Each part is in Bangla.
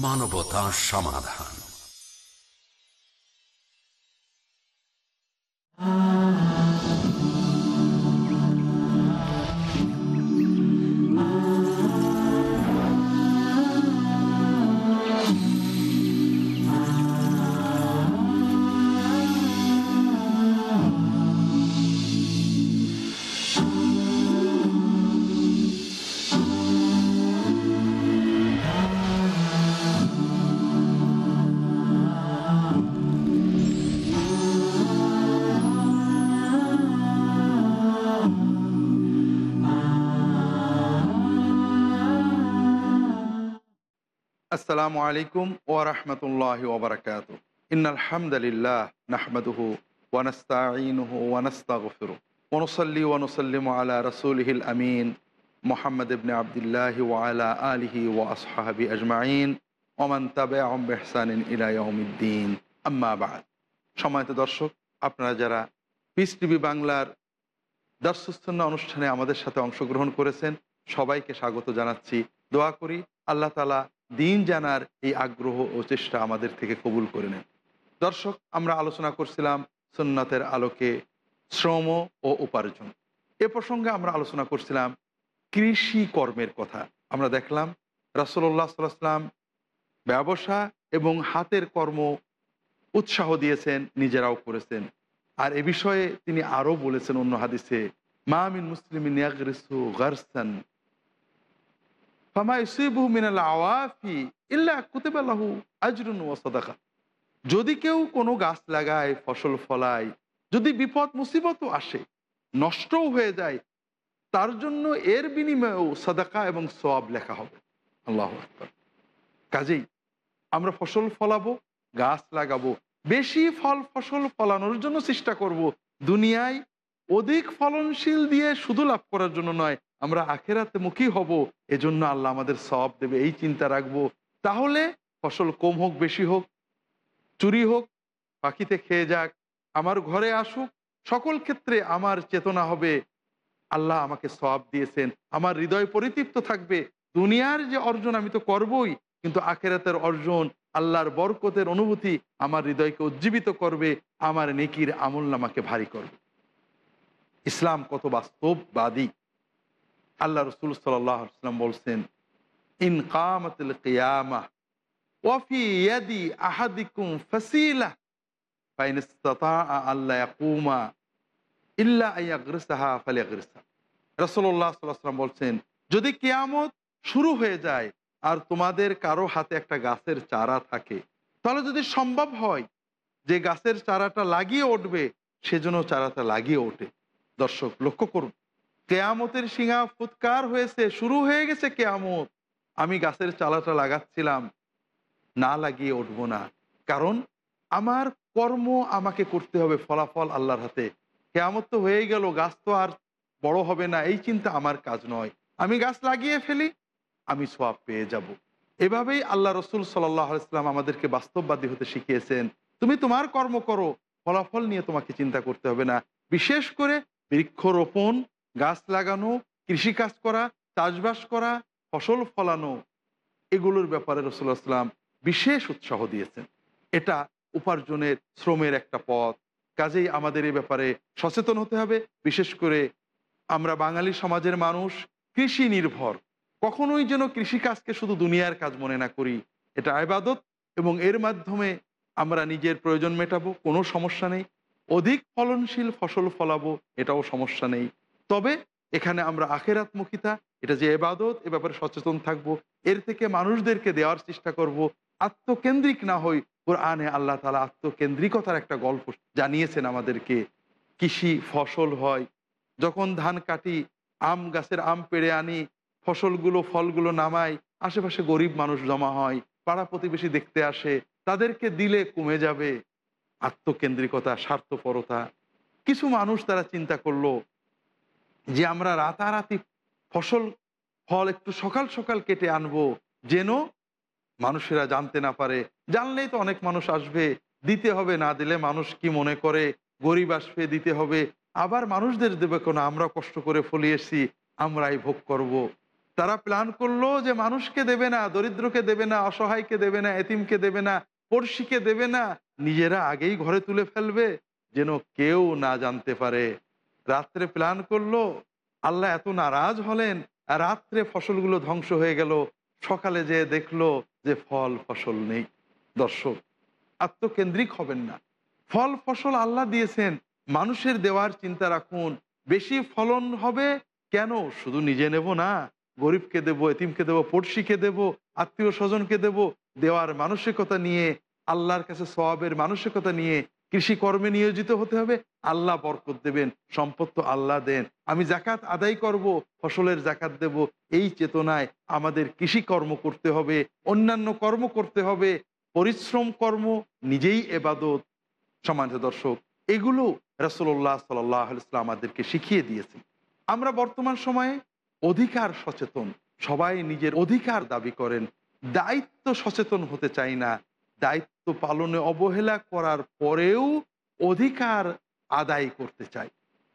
মানবতা সমাধান। আসসালামু আলাইকুম ওয়া রাহমাতুল্লাহি ওয়া বারাকাতুহু। ইন্নাল হামদালিল্লাহ নাহমাদুহু ওয়া ওয়া নুসাল্লিমু আলা রাসূলিহিল আমিন। মুহাম্মদ ইবনে আবদুল্লাহ ওয়া আলা আলিহি ওয়া আসহাবি আজমাইন। ওয়া মান তাবিআহুম বিইহসানিন ইলা ইয়াউমিদ্দিন। আম্মা সম্মানিত দর্শক, আপনারা যারা পিস টিভি বাংলার দর্শস্থন্য অনুষ্ঠানে আমাদের সাথে অংশগ্রহণ করেছেন, সবাইকে স্বাগত জানাচ্ছি। দোয়া করি আল্লাহ তালা দিন জানার এই আগ্রহ ও চেষ্টা আমাদের থেকে কবুল করে নেন। দর্শক, আমরা আলোচনা করছিলাম সুন্নাতের আলোকে শ্রম ও উপার্জন। এ প্রসঙ্গে আমরা আলোচনা করছিলাম কৃষি কর্মের কথা। আমরা দেখলাম রাসোল্লাহ সাল্লাম ব্যবসা এবং হাতের কর্ম উৎসাহ দিয়েছেন, নিজেরাও করেছেন। আর এ বিষয়ে তিনি আরও বলেছেন অন্য হাদিসে মামিন মুসলিম গারসান ফামা ইউসিবহু মিনাল আওয়াফি ইল্লা কুতিবা লাহু আজরুন ওয়া সাদাকা যদি কেউ কোনো গাছ লাগায়, ফসল ফলায়, যদি বিপদ, মুসিবতও আসে, নষ্টও হয়ে যায়, তার জন্য এর বিনিময়েও সাদাকা এবং সওয়াব লেখা হবে। আল্লাহ কাজেই আমরা ফসল ফলাবো, গাছ লাগাবো, বেশি ফল, ফসল ফলানোর জন্য চেষ্টা করব। দুনিয়ায় অধিক ফলনশীল দিয়ে শুধু লাভ করার জন্য নয় আমরা আখেরাতে মুখী হব, এজন্য আল্লাহ আমাদের সব দেবে, এই চিন্তা রাখব। তাহলে ফসল কম হোক, বেশি হোক, চুরি হোক, পাখিতে খেয়ে যাক, আমার ঘরে আসুক, সকল ক্ষেত্রে আমার চেতনা হবে। আল্লাহ আমাকে সব দিয়েছেন, আমার হৃদয় পরিতৃপ্ত থাকবে। দুনিয়ার যে অর্জন আমি তো করবই, কিন্তু আখেরাতের অর্জন আল্লাহর বরকতের অনুভূতি আমার হৃদয়কে উজ্জীবিত করবে, আমার নেকির আমল নামাকে ভারী করবে। ইসলাম কত বাস্তববাদী। আল্লাহ রসুল সাল্লাম বলছেন, ইন কামতুল ফাসিলা বলছেন, যদি কিয়ামত শুরু হয়ে যায় আর তোমাদের কারও হাতে একটা গাছের চারা থাকে, তাহলে যদি সম্ভব হয় যে গাছের চারাটা লাগিয়ে উঠবে, সেজন্য চারাটা লাগিয়ে ওঠে। দর্শক, লক্ষ্য করুন কেয়ামতের শিঙা ফুৎকার হয়েছে, শুরু হয়ে গেছে কেয়ামত। আমি গাছের চালাটা লাগাচ্ছিলাম, না লাগিয়ে উঠবো না। কারণ আমার কর্ম আমাকে করতে হবে ফলাফল আল্লাহর হাতে। কেয়ামত তো হয়ে গেল, গাছ তো আর বড় হবে না, এই চিন্তা আমার কাজ নয়। আমি গাছ লাগিয়ে ফেলি, আমি সোয়াব পেয়ে যাব। এভাবেই আল্লাহ রসুল সাল্লাম আমাদেরকে বাস্তববাদী হতে শিখিয়েছেন, তুমি তোমার কর্ম করো, ফলাফল নিয়ে তোমাকে চিন্তা করতে হবে না। বিশেষ করে বৃক্ষরোপণ গাছ লাগানো, কৃষিকাজ করা, চাষবাস করা, ফসল ফলানো, এগুলোর ব্যাপারে রসুল্লাহাম বিশেষ উৎসাহ দিয়েছেন। এটা উপার্জনের শ্রমের একটা পথ। কাজেই আমাদের এই ব্যাপারে সচেতন হতে হবে। বিশেষ করে আমরা বাঙালি সমাজের মানুষ, কৃষি নির্ভর। কখনোই যেন কৃষিকাজকে শুধু দুনিয়ার কাজ মনে না করি। এটা আবাদত এবং এর মাধ্যমে আমরা নিজের প্রয়োজন মেটাবো, কোনো সমস্যা নেই। অধিক ফলনশীল ফসল ফলাবো, এটাও সমস্যা নেই। তবে এখানে আমরা আখেরাতমুখিতা, এটা যে এবাদত, এ ব্যাপারে সচেতন থাকব। এর থেকে মানুষদেরকে দেওয়ার চেষ্টা করব। আত্মকেন্দ্রিক না হই কোরআনে আল্লাহ তালা আত্মকেন্দ্রিকতার একটা গল্প জানিয়েছেন আমাদেরকে। কৃষি ফসল হয়, যখন ধান কাটি, আম গাছের আম পেড়ে আনি, ফসলগুলো, ফলগুলো নামাই, আশেপাশে গরিব মানুষ জমা হয়, পাড়া প্রতিবেশী দেখতে আসে, তাদেরকে দিলে কমে যাবে। আত্মকেন্দ্রিকতা, স্বার্থপরতা। কিছু মানুষ তারা চিন্তা করল যে আমরা রাতারাতি ফসল, ফল একটু সকাল সকাল কেটে আনব, যেন মানুষেরা জানতে না পারে। জানলেই তো অনেক মানুষ আসবে, দিতে হবে না দিলে মানুষ কি মনে করে? গরিব আসবে, দিতে হবে। আবার মানুষদের দেবে কোনো? আমরা কষ্ট করে ফলিয়েছি আমরাই ভোগ করব। তারা প্ল্যান করল যে মানুষকে দেবে না, দরিদ্রকে দেবে না, অসহায়কে দেবে না, এতিমকে দেবে না, পড়শিকে দেবে না। নিজেরা আগেই ঘরে তুলে ফেলবে, যেন কেউ না জানতে পারে। রাত্রে প্ল্যান করল, আল্লাহ এত নারাজ হলেন, রাত্রে ফসলগুলো ধ্বংস হয়ে গেল, সকালে যে দেখল যে ফল ফসল নেই। দর্শক, আত্মকেন্দ্রিক হবেন না। ফল ফসল আল্লাহ দিয়েছেন, মানুষের দেওয়ার চিন্তা রাখুন, বেশি ফলন হবে কেন? শুধু নিজে নেব না, গরিবকে দেবো, এতিমকে দেবো, পড়শিকে দেবো, আত্মীয় স্বজনকে দেব, দেওয়ার মানসিকতা নিয়ে, আল্লাহর কাছে সবের মানসিকতা নিয়ে কৃষি কর্মে নিয়োজিত হতে হবে, আল্লাহ বরকত দেবেন, সম্পদ তো আল্লাহ দেন। আমি জাকাত আদায় করব, ফসলের জাকাত দেব, এই চেতনায় আমাদের কৃষি কর্ম করতে হবে, অন্যান্য কর্ম করতে হবে, পরিশ্রম কর্ম, নিজেই এবাদত। সমাজ দর্শক, এগুলো রসল্লাহ সাল্লাহ ইসলাম আমাদেরকে শিখিয়ে দিয়েছে আমরা বর্তমান সময়ে অধিকার সচেতন, সবাই নিজের অধিকার দাবি করেন, দায়িত্ব সচেতন হতে চাই না দায়িত্ব পালনে অবহেলা করার পরেও অধিকার আদায় করতে চাই।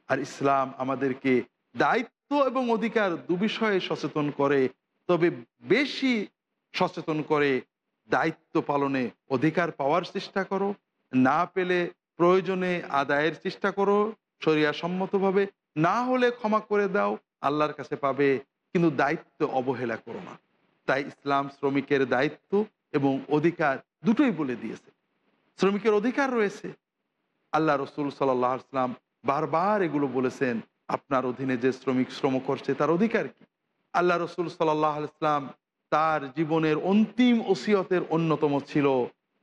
আর ইসলাম আমাদেরকে দায়িত্ব এবং অধিকার দু বিষয়ে সচেতন করে, তবে বেশি সচেতন করে দায়িত্ব পালনে অধিকার পাওয়ার চেষ্টা করো। না পেলে প্রয়োজনে আদায়ের চেষ্টা করো সম্মতভাবে না হলে ক্ষমা করে দাও, আল্লাহর কাছে পাবে, কিন্তু দায়িত্ব অবহেলা করো না। তাই ইসলাম শ্রমিকের দায়িত্ব এবং অধিকার দুটোই বলে দিয়েছে। শ্রমিকের অধিকার রয়েছে। আল্লাহ রসুল সাল্লাহ আসলাম বারবার এগুলো বলেছেন, আপনার অধীনে যে শ্রমিক শ্রম করছে তার অধিকার কি? আল্লাহ রসুল সাল্লাহ ইসলাম তার জীবনের অন্তিম ওসিয়তের অন্যতম ছিল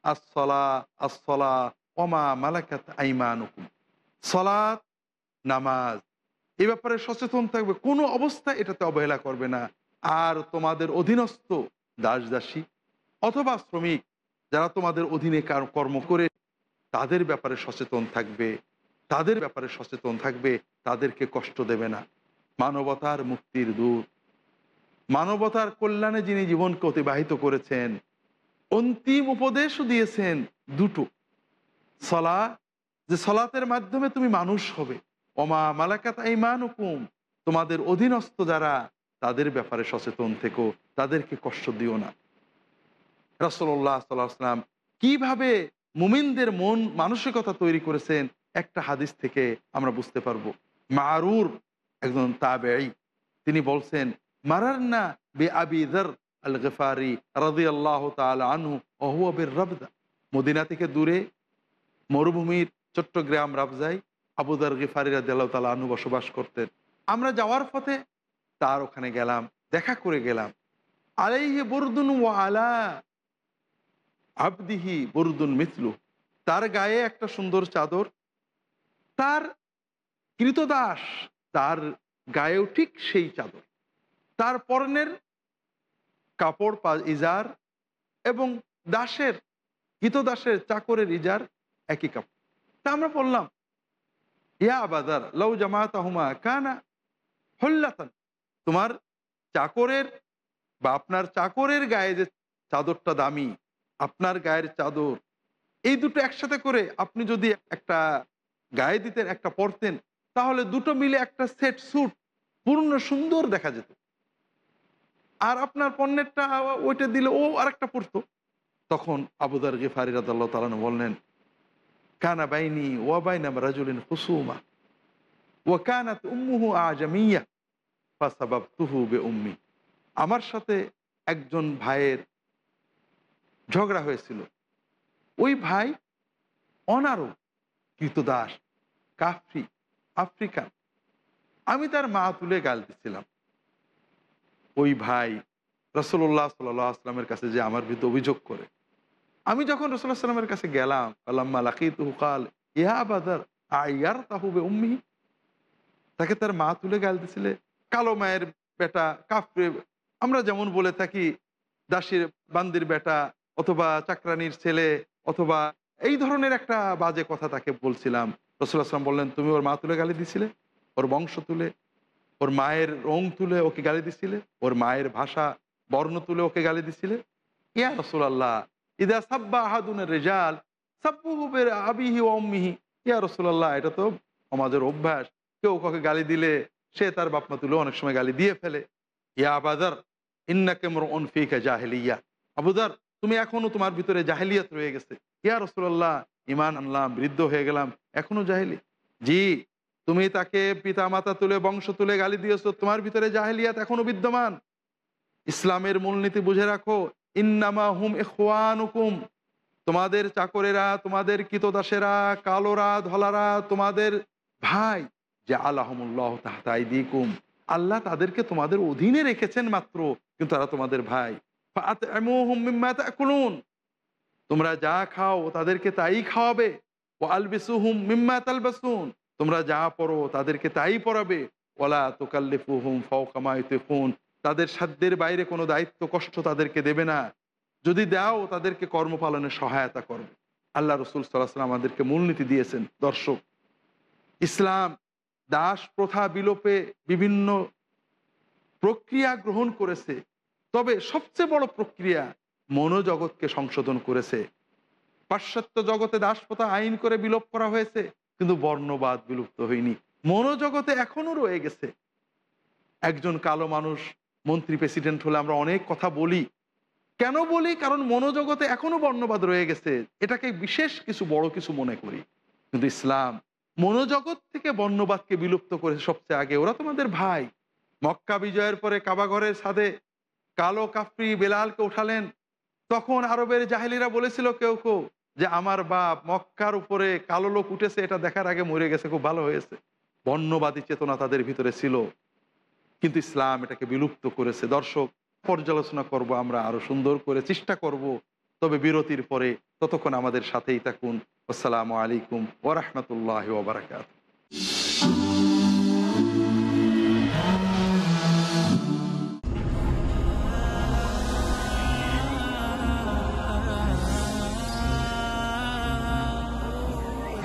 আসলা আসলা অমা মালাকাত আইমানুকুম। সলাৎ নামাজ। এ ব্যাপারে সচেতন থাকবে, কোনো অবস্থা এটাতে অবহেলা করবে না। আর তোমাদের অধীনস্থ দাস দাসী অথবা শ্রমিক যারা তোমাদের অধীনে কর্ম করে, তাদের ব্যাপারে সচেতন থাকবে, তাদের ব্যাপারে সচেতন থাকবে, তাদেরকে কষ্ট দেবে না। মানবতার মুক্তির দূত। মানবতার কল্যাণে যিনি জীবনকে অতিবাহিত করেছেন, অন্তিম উপদেশও দিয়েছেন দুটো। সলা যে সলাতের মাধ্যমে তুমি মানুষ হবে। অমা মালাকাত ইমান হুকুম তোমাদের অধীনস্থ যারা, তাদের ব্যাপারে সচেতন থেকো, তাদেরকে কষ্ট দিও না। রসল্লাহ সাল্লাম কীভাবে মুমিনদের মন মানসিকতা তৈরি করেছেন, একটা হাদিস থেকে আমরা বুঝতে পারব। মারুর একজন তাবেই তিনি বলছেন মারান্না বে আবিদর আল গেফারি রাজি আল্লাহ আনহু অহুয়াবের রবদা। মদিনা থেকে দূরে মরুভূমির চট্টগ্রাম রাবজাই আবুদার গিফারি রাজি আল্লাহ তালা আনহু বসবাস করতেন। আমরা যাওয়ার পথে তার ওখানে গেলাম, দেখা করে গেলাম। আলাইহে বরদুন ও আলা আবদিহি বরদুন মিথলু। তার গায়ে একটা সুন্দর চাদর। তার কৃতদাস, তার গায়েও ঠিক সেই চাদর। তার পরনের কাপড় পা, ইজার এবং দাসের, কৃতদাসের চাকরের ইজার একই কাপড়। তা আমরা বললাম, ইয়া আবাদার লৌ জামাত আহমা কানা হল্লাতান। তোমার চাকরের বা আপনার চাকরের গায়ে যে চাদরটা দামি আপনার গায়ের চাদর, এই দুটো একসাথে করে আপনি যদি একটা গায়ে দিতেন একটা পরতেন তাহলে দুটো মিলে একটা সেট স্যুট পূর্ণ সুন্দর দেখা যেত। আর আপনার পণ্যেরটা ওইটা দিলে ও আরেকটা পড়তো তখন আবুদার গেফারি রাদাল্লাহ তালান বললেন, কানা বাইনি ওয়া বাইনা রাজুলিন হুসুমা ও কানাত উম্মুহু আজামিয়া ফাসাবাব তুহু বে উম্মি আমার সাথে একজন ভাইয়ের ঝগড়া হয়েছিল। ওই ভাই অনারব কৃতদাস কাফরি, আফ্রিকান। আমি তার মা তুলে গাল দিছিলাম। ওই ভাই রসল্লাহ সাল্লাহ আসলামের কাছে যে আমার বিরুদ্ধে অভিযোগ করে। আমি যখন রসুল্লাহ সাল্লামের কাছে গেলাম আল্লাম্মা লাকিত হুকাল ইহা বাদার আয়ার তাহুবে উম্মি তাকে তার মা তুলে গাল দিছিলে, কালো মায়ের বেটা, কাফরে, আমরা যেমন বলে থাকি, দাসির বান্দির বেটা অথবা চাকরানির ছেলে, অথবা এই ধরনের একটা বাজে কথা তাকে বলছিলাম। রসুল্লাহ আসলাম বললেন, তুমি ওর মা তুলে গালি দিছিলে? ওর বংশ তুলে? ওর মায়ের রং তুলে ওকে গালি দিছিলে? ওর মায়ের ভাষা, বর্ণ তুলে ওকে গালি দিছিলে? ইয়া রসুল আল্লাহ ইদা সাব্বা আহাদুনের রেজাল সাব্বুবের আবিহি অম্মিহি ইয়া রসুল্লাহ এটা তো আমাদের অভ্যাস। কেউ কাউকে গালি দিলে সে তার বাপমা তুলে অনেক সময় গালি দিয়ে ফেলে। ইয়া আবাদার ইন্নাকে মরউন ফিকা জাহেলিয়া। আবুদার তুমি এখনও তোমার ভিতরে জাহেলিয়াত রয়ে গেছে। ইয়া রসুল্লাহ ইমান আনলাম, বৃদ্ধ হয়ে গেলাম, এখনও জাহেলি? জি, তুমি তাকে পিতা মাতা তুলে, বংশ তুলে গালি দিয়েছ, তোমার ভিতরে জাহেলিয়াত এখনও বিদ্যমান? ইসলামের মূলনীতি বুঝে রাখো, ইন্নামা হুম এখওয়ানুকুম তোমাদের চাকরেরা, তোমাদের কিতদাসেরা, কালোরা, ধলারা, তোমাদের ভাই যে আল্লাহমুল্লাহ তাহতাই দিকুম আল্লাহ তাদেরকে তোমাদের অধীনে রেখেছেন মাত্র, কিন্তু তারা তোমাদের ভাই। তোমরা যা খাও তাদেরকে তাই খাওয়াবে ও আলবিসুহুম মিম্মা তালবাসুন তোমরা যা পড়ো তাদেরকে তাই পড়াবে ওলা তোকাল্লিফুহুম ফাওকামা ইউতিকুন তাদের সাধ্যের বাইরে কোনো দায়িত্ব কষ্ট তাদেরকে দেবে না। যদি দাও, তাদেরকে কর্মপালনে সহায়তা করবে আল্লাহ রসুল সাল্লাহ আমাদেরকে মূলনীতি দিয়েছেন, দর্শক। ইসলাম দাস প্রথা বিলোপে বিভিন্ন প্রক্রিয়া গ্রহণ করেছে। তবে সবচেয়ে বড় প্রক্রিয়া মনোজগৎকে সংশোধন করেছে। পাশ্চাত্য জগতে দাস প্রথা আইন করে বিলোপ করা হয়েছে, কিন্তু বর্ণবাদ বিলুপ্ত হয়নি। মনোজগতে এখনও রয়ে গেছে। একজন কালো মানুষ, মন্ত্রী প্রেসিডেন্ট হলে আমরা অনেক কথা বলি। কেন বলি? কারণ মনোজগতে এখনও বর্ণবাদ রয়ে গেছে। এটাকে বিশেষ কিছু বড় কিছু মনে করি। কিন্তু ইসলাম মনোজগৎ থেকে বর্ণবাদকে বিলুপ্ত করে সবচেয়ে আগে। ওরা তোমাদের ভাই। মক্কা বিজয়ের পরে কাবাঘরের সাথে কালো কাফরি বেলালকে উঠালেন। তখন আরবের জাহেলিরা বলেছিল কেউ কেউ যে, আমার বাপ মক্কার উপরে কালো লোক উঠেছে, এটা দেখার আগে মরে গেছে, খুব ভালো হয়েছে। বর্ণবাদী চেতনা তাদের ভিতরে ছিল। কিন্তু ইসলাম এটাকে বিলুপ্ত করেছে। দর্শক, পর্যালোচনা করব আমরা আরও সুন্দর করে, চেষ্টা করব। তবে বিরতির পরে ততক্ষণ আমাদের সাথেই থাকুন। আসসালামু আলাইকুম ওরহমতুল্লাহ ওবরাকাত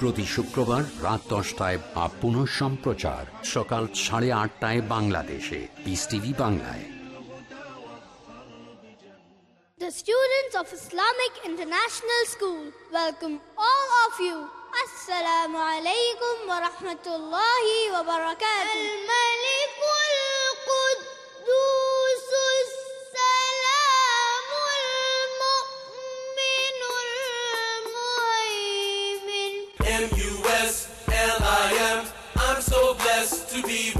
প্রতি শুক্রবার রাত দশটায় বা পুনঃ সম্প্রচার সকাল সাড়ে আটটায় বাংলাদেশে পিস টিভি বাংলায় The students of Islamic International School welcome all of you. Assalamu alaikum wa rahmatullahi wa barakatuh. be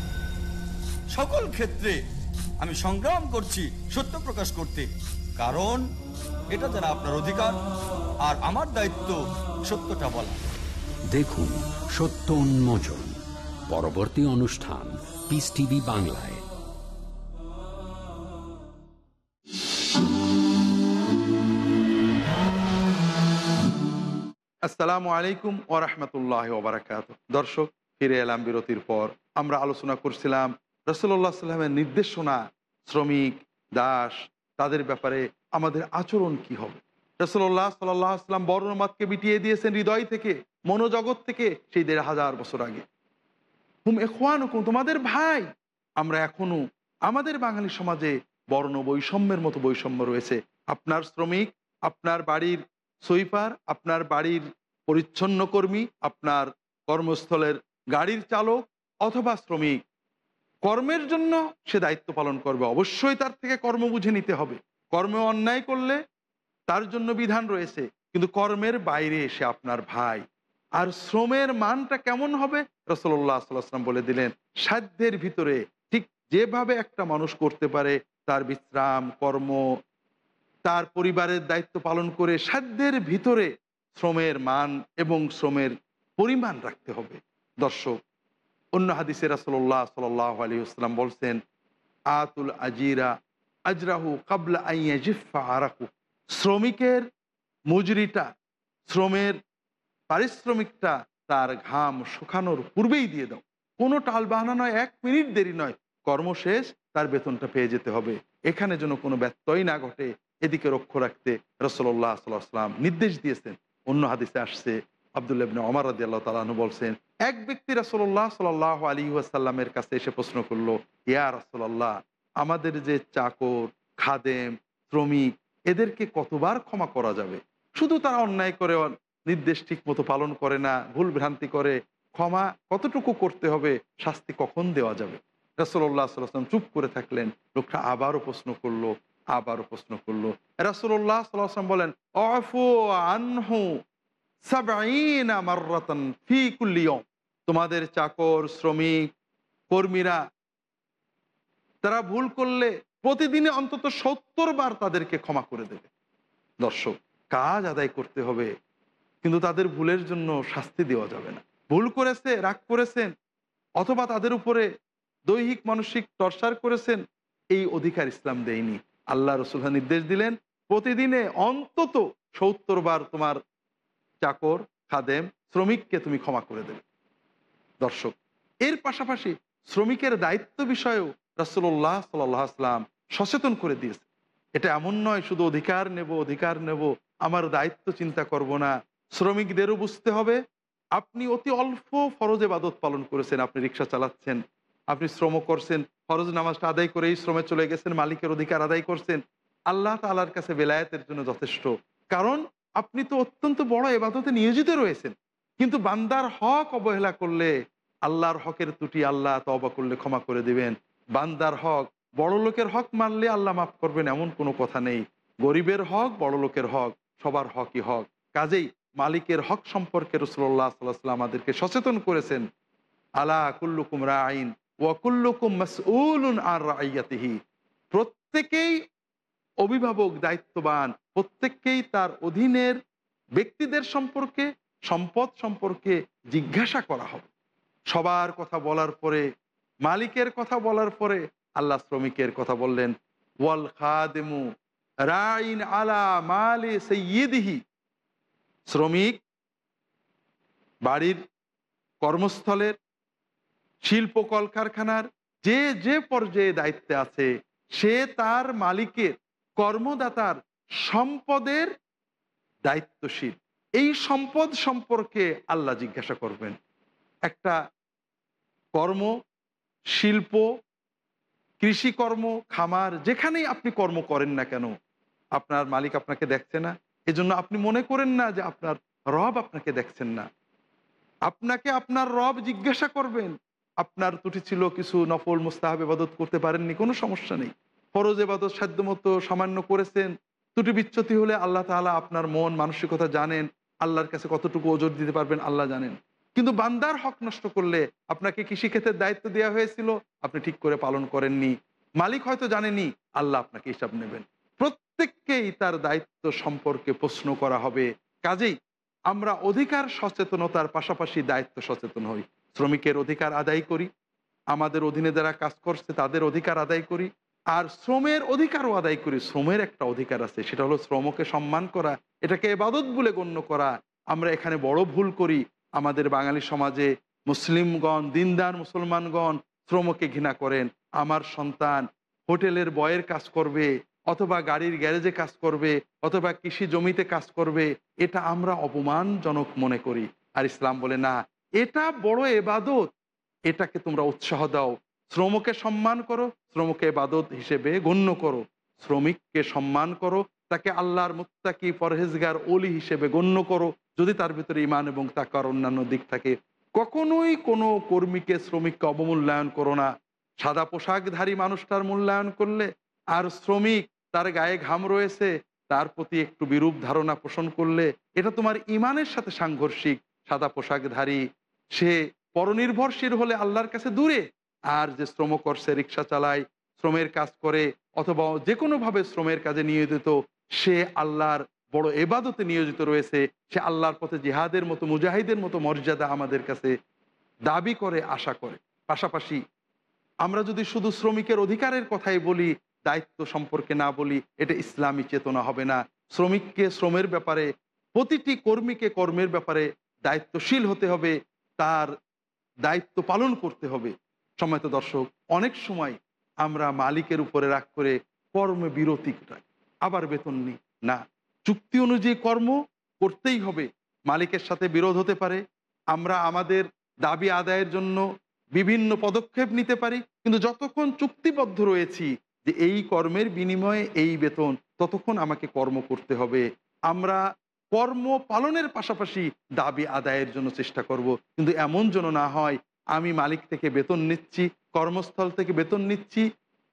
সকল ক্ষেত্রে আমি সংগ্রাম করছি সত্য প্রকাশ করতে। কারণ এটা যারা আপনার অধিকার আর আমার দায়িত্ব সত্যটা বলা। দেখুন সত্য উন্মোচন পরবর্তী অনুষ্ঠান পিস টিভি বাংলায়। আসসালামু আলাইকুম ও রহমতুল্লাহ ওবরাকাত দর্শক ফিরে এলাম বিরতির পর। আমরা আলোচনা করছিলাম রসল্লাহ সাল্লামের নির্দেশনা, শ্রমিক, দাস, তাদের ব্যাপারে আমাদের আচরণ কি হবে? রসল্লাহ সাল্লাহ আসলাম বর্ণমাতকে বিটিয়ে দিয়েছেন হৃদয় থেকে, মনোজগৎ থেকে সেই দেড় হাজার বছর আগে। হুম এখান তোমাদের ভাই, আমরা এখনও আমাদের বাঙালি সমাজে বর্ণ বৈষম্যের মতো বৈষম্য রয়েছে। আপনার শ্রমিক, আপনার বাড়ির সুইপার আপনার বাড়ির পরিচ্ছন্ন কর্মী, আপনার কর্মস্থলের গাড়ির চালক অথবা শ্রমিক কর্মের জন্য সে দায়িত্ব পালন করবে। অবশ্যই তার থেকে কর্ম বুঝে নিতে হবে। কর্মে অন্যায় করলে তার জন্য বিধান রয়েছে, কিন্তু কর্মের বাইরে এসে আপনার ভাই। আর শ্রমের মানটা কেমন হবে? রসল্লাহ সাল্লাম বলে দিলেন, সাধ্যের ভিতরে ঠিক যেভাবে একটা মানুষ করতে পারে, তার বিশ্রাম, কর্ম, তার পরিবারের দায়িত্ব পালন করে সাধ্যের ভিতরে শ্রমের মান এবং শ্রমের পরিমাণ রাখতে হবে। দর্শক অন্য হাদিসে রাসল্লাহ সাল্লাহ আলী বলছেন, আতুল আজিরা আজরাহু কাবলা আইয়া জিফা আরাহু শ্রমিকের মজুরিটা, শ্রমের পারিশ্রমিকটা তার ঘাম শুকানোর পূর্বেই দিয়ে দাও। কোনো টাল বাহানা নয়, এক মিনিট দেরি নয়। কর্ম শেষ তার বেতনটা পেয়ে যেতে হবে। এখানে যেন কোনো ব্যত্যয় না ঘটে, এদিকে রক্ষ রাখতে রসল্লাহ সাল্লাম নির্দেশ দিয়েছেন। অন্য হাদিসে আসছে আবদুল্লাবনে অমর রাজি আল্লাহ তালু বলছেন এক ব্যক্তি রাসোল্লাহ সাল আলী আসাল্লামের কাছে এসে প্রশ্ন করল, ইয়া রাসোল্লাহ আমাদের যে চাকর, খাদেম, শ্রমিক, এদেরকে কতবার ক্ষমা করা যাবে? শুধু তারা অন্যায় করে, নির্দেশ ঠিক মতো পালন করে না, ভুল ভ্রান্তি করে, ক্ষমা কতটুকু করতে হবে, শাস্তি কখন দেওয়া যাবে? রাসোল্লাহ সাল্লাম চুপ করে থাকলেন, লোকটা আবারও প্রশ্ন করল, আবারও প্রশ্ন করল। রাসোল্লাহ সাল্লাম বলেন অফু আনহু ফি কুল্লিয়ম তোমাদের চাকর, শ্রমিক, কর্মীরা, তারা ভুল করলে প্রতিদিনে অন্তত সত্তর বার তাদেরকে ক্ষমা করে দেবে। দর্শক, কাজ আদায় করতে হবে, কিন্তু তাদের ভুলের জন্য শাস্তি দেওয়া যাবে না। ভুল করেছে, রাগ করেছেন, অথবা তাদের উপরে দৈহিক, মানসিক টর্চার করেছেন, এই অধিকার ইসলাম দেয়নি। আল্লাহ রসুল নির্দেশ দিলেন, প্রতিদিনে অন্তত সত্তর বার তোমার চাকর, খাদেম, শ্রমিককে তুমি ক্ষমা করে দেবে। দর্শক। এর পাশাপাশি শ্রমিকের দায়িত্ব বিষয়েও রাসুল্লাহ সাল্লাহ আসলাম সচেতন করে দিয়েছে এটা এমন নয়, শুধু অধিকার নেব অধিকার নেব, আমার দায়িত্ব চিন্তা করব না। শ্রমিকদেরও বুঝতে হবে, আপনি অতি অল্প ফরজ এবাদত পালন করেছেন, আপনি রিক্সা চালাচ্ছেন, আপনি শ্রম করছেন, ফরজ নামাজটা আদায় করেই শ্রমে চলে গেছেন, মালিকের অধিকার আদায় করছেন। আল্লাহ তালার কাছে বেলায়েতের জন্য যথেষ্ট। কারণ আপনি তো অত্যন্ত বড় এবাদতে নিয়োজিত রয়েছেন। কিন্তু বান্দার হক অবহেলা করলে আল্লাহর হকের ত্রুটি আল্লাহ তবা করলে ক্ষমা করে দিবেন। বান্দার হক, বড় লোকের হক মানলে আল্লাহ মাফ করবেন এমন কোনো কথা নেই। গরিবের হক, বড় লোকের হক, সবার হকই হক। কাজেই মালিকের হক সম্পর্কে রসুল্লাহ সাল্লাহ আমাদেরকে সচেতন করেছেন। আলা কুল্লুকুম রাইন ওয়াকুল্লুকুম মাসউলুন আর রাইয়াতিহি। প্রত্যেকেই অভিভাবক, দায়িত্ববান, প্রত্যেককেই তার অধীনের ব্যক্তিদের সম্পর্কে সম্পদ সম্পর্কে জিজ্ঞাসা করা হবে। সবার কথা বলার পরে, মালিকের কথা বলার পরে আল্লাহ শ্রমিকের কথা বললেন, ওয়াল খাদেমু রাইন আলা মালে সৈয়দিহি। শ্রমিক বাড়ির কর্মস্থলের, শিল্প কলকারখানার যে যে পর্যায়ে দায়িত্বে আছে, সে তার মালিকের কর্মদাতার সম্পদের দায়িত্বশীল। এই সম্পদ সম্পর্কে আল্লাহ জিজ্ঞাসা করবেন। একটা কর্ম, শিল্প, কৃষিকর্ম, খামার, যেখানেই আপনি কর্ম করেন না কেন, আপনার মালিক আপনাকে দেখছে না। এজন্য আপনি মনে করেন না যে আপনার রব আপনাকে দেখছেন না। আপনাকে আপনার রব জিজ্ঞাসা করবেন, আপনার ত্রুটি ছিল কিছু নফল মুস্তাহাব এবাদত করতে পারেননি, কোনো সমস্যা নেই। ফরজ এবাদত সাধ্য মতো সামান্য করেছেন। ত্রুটি বিচ্ছতি হলে আল্লাহ তালা আপনার মন, মানসিকতা জানেন আল্লাহর কাছে কতটুকু ওজোর দিতে পারবেন আল্লাহ জানেন। কিন্তু বান্দার হক নষ্ট করলে আপনাকে কৃষিক্ষেত্রের দায়িত্ব দেওয়া হয়েছিল, আপনি ঠিক করে পালন করেননি। মালিক হয়তো জানেনি, আল্লাহ আপনাকে হিসাব নেবেন। প্রত্যেককেই তার দায়িত্ব সম্পর্কে প্রশ্ন করা হবে। কাজেই আমরা অধিকার সচেতনতার পাশাপাশি দায়িত্ব সচেতন হই। শ্রমিকের অধিকার আদায় করি, আমাদের অধীনে যারা কাজ করছে তাদের অধিকার আদায় করি আর শ্রমের অধিকারও আদায় করি শ্রমের একটা অধিকার আছে, সেটা হলো শ্রমকে সম্মান করা, এটাকে এবাদত বলে গণ্য করা। আমরা এখানে বড় ভুল করি। আমাদের বাঙালি সমাজে মুসলিমগণ, দিনদার মুসলমানগণ শ্রমকে ঘৃণা করেন। আমার সন্তান হোটেলের বয়ের কাজ করবে, অথবা গাড়ির গ্যারেজে কাজ করবে, অথবা কৃষি জমিতে কাজ করবে, এটা আমরা অপমানজনক মনে করি। আর ইসলাম বলে, না, এটা বড় এবাদত। এটাকে তোমরা উৎসাহ দাও শ্রমকে সম্মান করো, শ্রমকে এবাদত হিসেবে গণ্য করো। শ্রমিককে সম্মান করো, তাকে আল্লাহর মুত্তাকি পরহেজগার অলি হিসেবে গণ্য করো। যদি তার ভিতরে ইমান এবং তাকার অন্যান্য দিক থাকে, কখনোই কোনো কর্মীকে, শ্রমিককে অবমূল্যায়ন করো না। সাদা পোশাকধারী মানুষটার মূল্যায়ন করলে, আর শ্রমিক তার গায়ে ঘাম রয়েছে, তার প্রতি একটু বিরূপ ধারণা পোষণ করলে, এটা তোমার ইমানের সাথে সাংঘর্ষিক। সাদা পোশাকধারী, সে পরনির্ভরশীল হলে আল্লাহর কাছে দূরে আর যে শ্রম করছে, রিক্সা চালায়, শ্রমের কাজ করে, অথবা যে কোনোভাবে শ্রমের কাজে নিয়োজিত, সে আল্লাহর বড় এবাদতে নিয়োজিত রয়েছে, সে আল্লাহর পথে জিহাদের মতো, মুজাহিদের মতো মর্যাদা আমাদের কাছে দাবি করে, আশা করে। পাশাপাশি আমরা যদি শুধু শ্রমিকের অধিকারের কথাই বলি, দায়িত্ব সম্পর্কে না বলি, এটা ইসলামী চেতনা হবে না। শ্রমিককে শ্রমের ব্যাপারে, প্রতিটি কর্মীকে কর্মের ব্যাপারে দায়িত্বশীল হতে হবে, তার দায়িত্ব পালন করতে হবে। সময়ত দর্শক, অনেক সময় আমরা মালিকের উপরে রাগ করে কর্মে বিরতি ঘটাই আবার বেতন নিই। না, চুক্তি অনুযায়ী কর্ম করতেই হবে। মালিকের সাথে বিরোধ হতে পারে। আমরা আমাদের দাবি আদায়ের জন্য বিভিন্ন পদক্ষেপ নিতে পারি। কিন্তু যতক্ষণ চুক্তিবদ্ধ রয়েছি যে এই কর্মের বিনিময়ে এই বেতন, ততক্ষণ আমাকে কর্ম করতে হবে। আমরা কর্ম পালনের পাশাপাশি দাবি আদায়ের জন্য চেষ্টা করব। কিন্তু এমন যেন না হয় আমি মালিক থেকে বেতন নিচ্ছি, কর্মস্থল থেকে বেতন নিচ্ছি,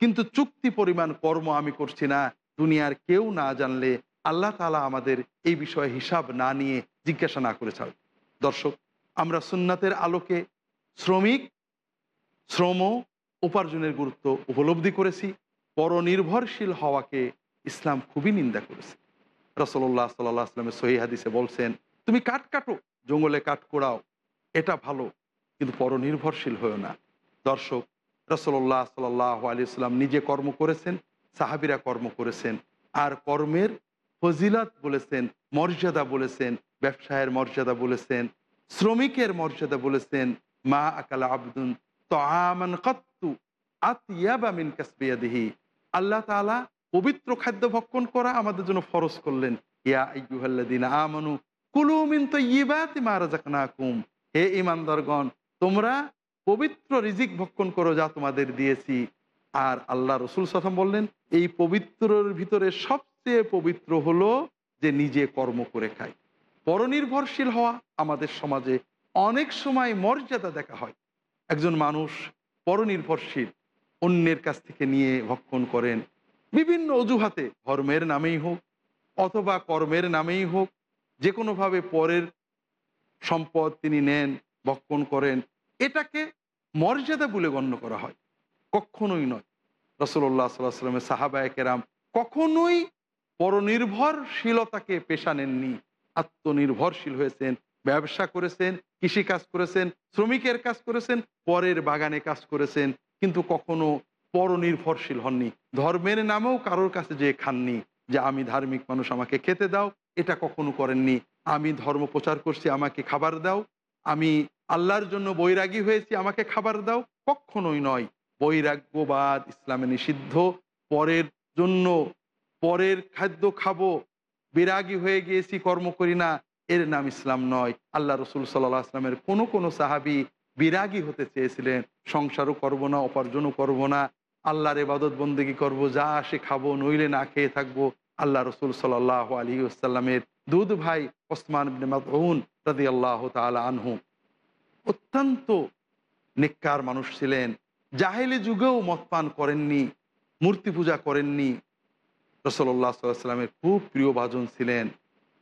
কিন্তু চুক্তি পরিমাণ কর্ম আমি করছি না। দুনিয়ার কেউ না জানলে আল্লাহ তালা আমাদের এই বিষয়ে হিসাব না নিয়ে জিজ্ঞাসা না করে ছাড় দর্শক, আমরা সুন্নাতের আলোকে শ্রমিক, শ্রম উপার্জনের গুরুত্ব উপলব্ধি করেছি, পরনির্ভরশীল হওয়াকে ইসলাম খুবই নিন্দা করেছে। রসল্লাহ সাল্লাহ আসলামের সহি হাদিসে বলছেন, তুমি কাঠ কাটো, জঙ্গলে কাঠ কোড়াও, এটা ভালো। কিন্তু পরনির্ভরশীল হয়েও না। দর্শক রসল্লাহ সাল্লাহ আলি সাল্লাম নিজে কর্ম করেছেন, সাহাবিরা কর্ম করেছেন, আর কর্মের ফজিলত বলেছেন, মর্যাদা বলেছেন, ব্যবসায়ের মর্যাদা বলেছেন, শ্রমিকের মর্যাদা বলেছেন, মা আকালা আবদুন তো আমান কত্তু আতিয়াবামিন কাসবিয়াদিহি আল্লাহ তালা পবিত্র খাদ্য ভক্ষণ করা আমাদের জন্য ফরজ করলেন। ইয়া আমানু কুলুমিন তো ইবাতি মারাজাকনাকুম হে ইমানদারগণ তোমরা পবিত্র রিজিক ভক্ষণ করো যা তোমাদের দিয়েছি। আর আল্লাহ রসুল সাথম বললেন, এই পবিত্রর ভিতরে সবচেয়ে পবিত্র হলো যে নিজে কর্ম করে খায়। পরনির্ভরশীল হওয়া আমাদের সমাজে অনেক সময় মর্যাদা দেখা হয়। একজন মানুষ পরনির্ভরশীল, অন্যের কাছ থেকে নিয়ে ভক্ষণ করেন। বিভিন্ন অজুহাতে ধর্মের নামেই হোক অথবা কর্মের নামেই হোক যে কোনোভাবে পরের সম্পদ তিনি নেন ভক্ষণ করেন, এটাকে মর্যাদা বলে গণ্য করা হয়। কখনোই নয়। রসল্লাহ সাল্লাহ সাল্লামের সাহাবায় কেরাম কখনোই পরনির্ভরশীলতাকে পেশা নেননি। আত্মনির্ভরশীল হয়েছেন, ব্যবসা করেছেন কৃষি কাজ করেছেন, শ্রমিকের কাজ করেছেন, পরের বাগানে কাজ করেছেন, কিন্তু কখনো পরনির্ভরশীল হননি। ধর্মের নামেও কারোর কাছে যে খাননি যে, আমি ধার্মিক মানুষ, আমাকে খেতে দাও। এটা কখনো করেননি। আমি ধর্ম প্রচার করছি, আমাকে খাবার দাও। আমি আল্লাহর জন্য বৈরাগী হয়েছি, আমাকে খাবার দাও। কখনোই নয়, বৈরাগ্যবাদ ইসলামে নিষিদ্ধ। পরের জন্য, পরের খাদ্য খাব। বিরাগী হয়ে গিয়েছি, কর্ম করি না। এর নাম ইসলাম নয়। আল্লাহ রসুল সাল্লাহ আসলামের কোনো কোনো সাহাবি বিরাগী হতে চেয়েছিলেন। সংসারও করব না, উপার্জনও করব না। আল্লাহর এবাদত বন্দেগি করব, যা আসে খাব, নইলে না খেয়ে থাকব। আল্লাহ রসুল সাল্লাহ আলী আসাল্লামের দুধ ভাই ওসমান রাদি আল্লাহ তালা আনহু অত্যন্ত নিকার মানুষ ছিলেন। জাহেলি যুগেও মত পান করেননি, মূর্তি পূজা করেননি। রসল্লাহ সাল্লামের খুব প্রিয় ভাজন ছিলেন।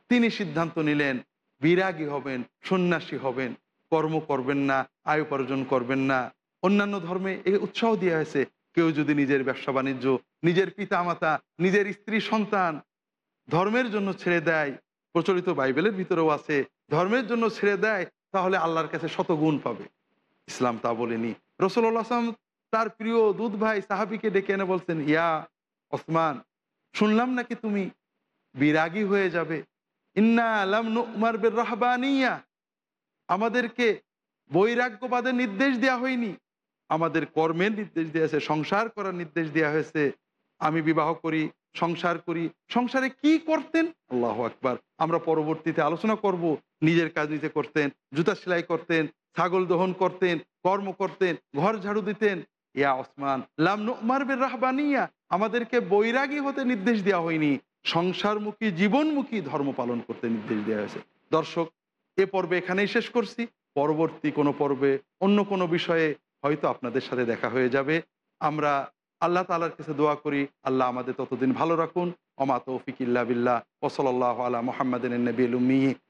তিনি সিদ্ধান্ত নিলেন, বিরাগী হবেন, সন্ন্যাসী হবেন, কর্ম করবেন না, আয় উপার্জন করবেন না। অন্যান্য ধর্মে এ উৎসাহ দেওয়া হয়েছে, কেউ যদি নিজের ব্যবসা বাণিজ্য, নিজের পিতা মাতা নিজের স্ত্রী, সন্তান ধর্মের জন্য ছেড়ে দেয়, প্রচলিত বাইবেলের ভিতরেও আছে, ধর্মের জন্য ছেড়ে দেয় তাহলে আল্লাহর কাছে শত গুণ পাবে। ইসলাম তা বলেনি। রসুল্লাহ আসলাম তার প্রিয় দুধ ভাই সাহাবিকে ডেকে এনে বলছেন, ইয়া ওসমান, শুনলাম নাকি তুমি বিরাগী হয়ে যাবে? ইন্না আলাম নুমার বের রাহবানিয়া আমাদেরকে বৈরাগ্যবাদের নির্দেশ দেওয়া হয়নি। আমাদের কর্মের নির্দেশ দেওয়া হয়েছে, সংসার করার নির্দেশ দেওয়া হয়েছে। আমি বিবাহ করি, সংসার করি। সংসারে কি করতেন? আল্লাহ আকবার। আমরা পরবর্তীতে আলোচনা করব নিজের কাজ নিজে করতেন, জুতা সেলাই করতেন, ছাগল দহন করতেন, কর্ম করতেন, ঘর ঝাড়ু দিতেন। ইয়া ওসমান, লাম নুমার বের রাহবানিয়া, আমাদেরকে বৈরাগী হতে নির্দেশ দেওয়া হয়নি। সংসারমুখী, জীবনমুখী ধর্ম পালন করতে নির্দেশ দেওয়া হয়েছে। দর্শক, এ পর্বে এখানেই শেষ করছি। পরবর্তী কোনো পর্বে অন্য কোনো বিষয়ে হয়তো আপনাদের সাথে দেখা হয়ে যাবে। আমরা আল্লাহ তালার কাছে দোয়া করি, আল্লাহ আমাদের ততদিন ভালো রাখুন। অমা তৌফিক ইল্লা বিল্লাহ। ওসলাল্লাহ আলা মোহাম্মদিন নবীল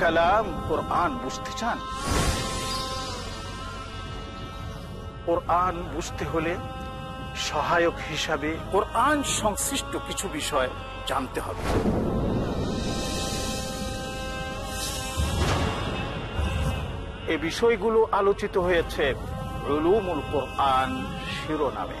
কালাম বুঝতে চান? বুঝতে হলে সহায়ক হিসাবে সংশ্লিষ্ট কিছু বিষয় জানতে হবে। এ বিষয়গুলো আলোচিত হয়েছে রুলুমুল কোরআন শিরোনামে।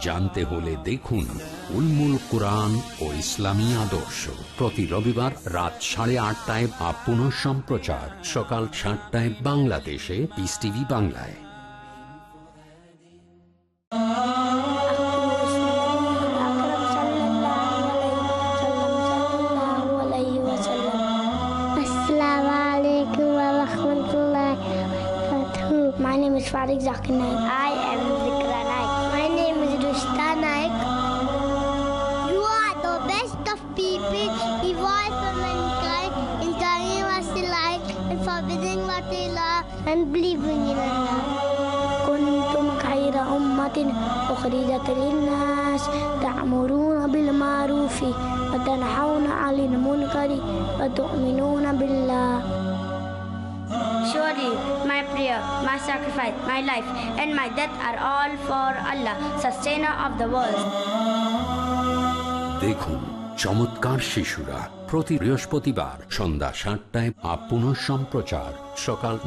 জানতে হলে দেখুন উলমুল কোরআন ও ইসলামী আদর্শ। প্রতি রবিবার রাত সাড়ে আটটায় বা পুনঃ সম্প্রচার। সকাল সাতটায় বাংলাদেশে পিস টিভি বাংলায়. My name is Farid and believing in Allah. كنتم خير أمة أخرجت للناس تأمرون بالمعروف وتنحون عن المنكر وتؤمنون بالله Surely my prayer, my sacrifice, my life, and my death are all for Allah, sustainer of the world. দেখুন চমৎকার শিশুরা প্রতি বৃহস্পতিবার সন্ধ্যা সাতটায় আপ পুনঃ সম্প্রচার সকাল